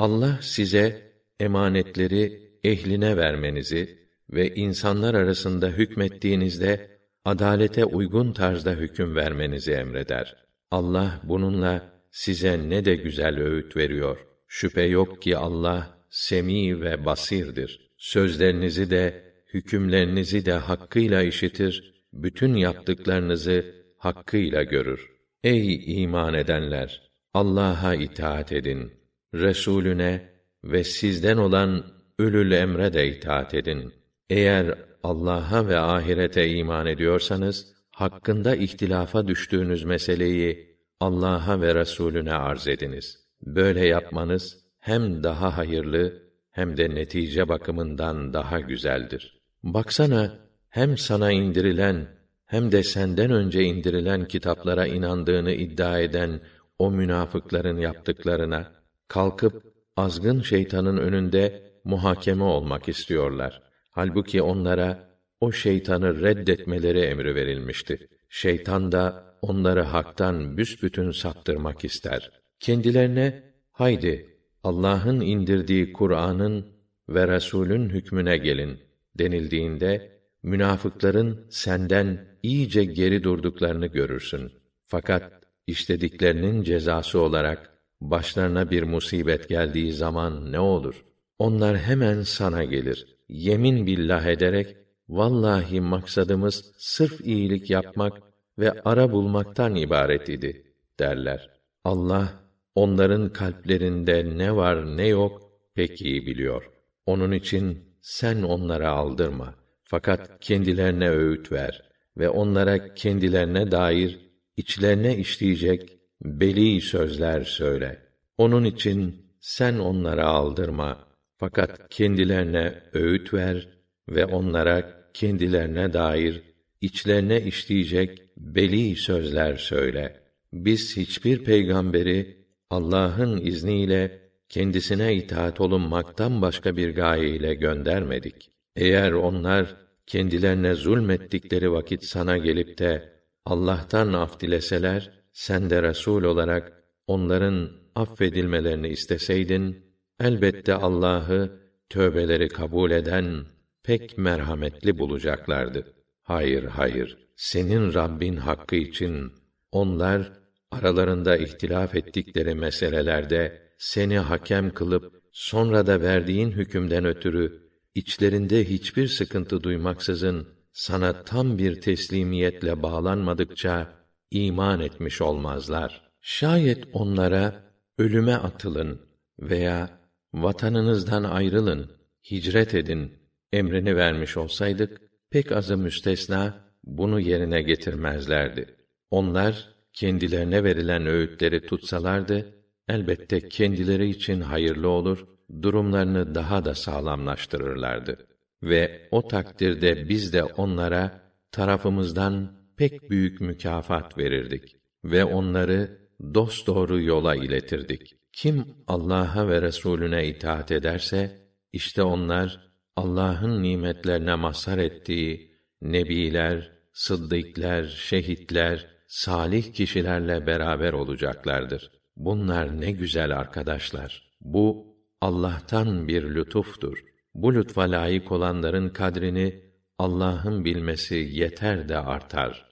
Allah size emanetleri ehline vermenizi ve insanlar arasında hükmettiğinizde adalete uygun tarzda hüküm vermenizi emreder. Allah bununla size ne de güzel öğüt veriyor. Şüphe yok ki Allah semi ve basirdir. Sözlerinizi de hükümlerinizi de hakkıyla işitir, bütün yaptıklarınızı hakkıyla görür. Ey iman edenler! Allah'a itaat edin. Resulüne ve sizden olan ölül emre de itaat edin. Eğer Allah'a ve ahirete iman ediyorsanız, hakkında ihtilafa düştüğünüz meseleyi Allah'a ve Resulüne arz ediniz. Böyle yapmanız hem daha hayırlı hem de netice bakımından daha güzeldir. Baksana hem sana indirilen hem de senden önce indirilen kitaplara inandığını iddia eden o münafıkların yaptıklarına kalkıp azgın şeytanın önünde muhakeme olmak istiyorlar. Halbuki onlara o şeytanı reddetmeleri emri verilmişti. Şeytan da onları haktan büsbütün saptırmak ister. Kendilerine haydi Allah'ın indirdiği Kur'an'ın ve Resul'ün hükmüne gelin denildiğinde münafıkların senden iyice geri durduklarını görürsün. Fakat işlediklerinin cezası olarak başlarına bir musibet geldiği zaman ne olur? Onlar hemen sana gelir. Yemin billah ederek vallahi maksadımız sırf iyilik yapmak ve ara bulmaktan ibaret idi derler. Allah onların kalplerinde ne var ne yok pek iyi biliyor. Onun için sen onlara aldırma. Fakat kendilerine öğüt ver ve onlara kendilerine dair içlerine işleyecek beli sözler söyle. Onun için sen onlara aldırma. Fakat kendilerine öğüt ver ve onlara kendilerine dair içlerine işleyecek beli sözler söyle. Biz hiçbir peygamberi Allah'ın izniyle kendisine itaat olunmaktan başka bir gaye ile göndermedik. Eğer onlar kendilerine zulmettikleri vakit sana gelip de Allah'tan af dileseler, sen de Resul olarak onların affedilmelerini isteseydin, elbette Allah'ı tövbeleri kabul eden pek merhametli bulacaklardı. Hayır, hayır. Senin Rabbin hakkı için onlar aralarında ihtilaf ettikleri meselelerde seni hakem kılıp sonra da verdiğin hükümden ötürü içlerinde hiçbir sıkıntı duymaksızın sana tam bir teslimiyetle bağlanmadıkça iman etmiş olmazlar. Şayet onlara ölüme atılın veya vatanınızdan ayrılın, hicret edin emrini vermiş olsaydık pek azı müstesna bunu yerine getirmezlerdi. Onlar kendilerine verilen öğütleri tutsalardı elbette kendileri için hayırlı olur, durumlarını daha da sağlamlaştırırlardı. Ve o takdirde biz de onlara tarafımızdan pek büyük mükafat verirdik ve onları dosdoğru yola iletirdik. Kim Allah'a ve Resulüne itaat ederse işte onlar Allah'ın nimetlerine mazhar ettiği nebiler, sıddıklar, şehitler, salih kişilerle beraber olacaklardır. Bunlar ne güzel arkadaşlar. Bu Allah'tan bir lütuftur. Bu lütfa layık olanların kadrini Allah'ın bilmesi yeter de artar.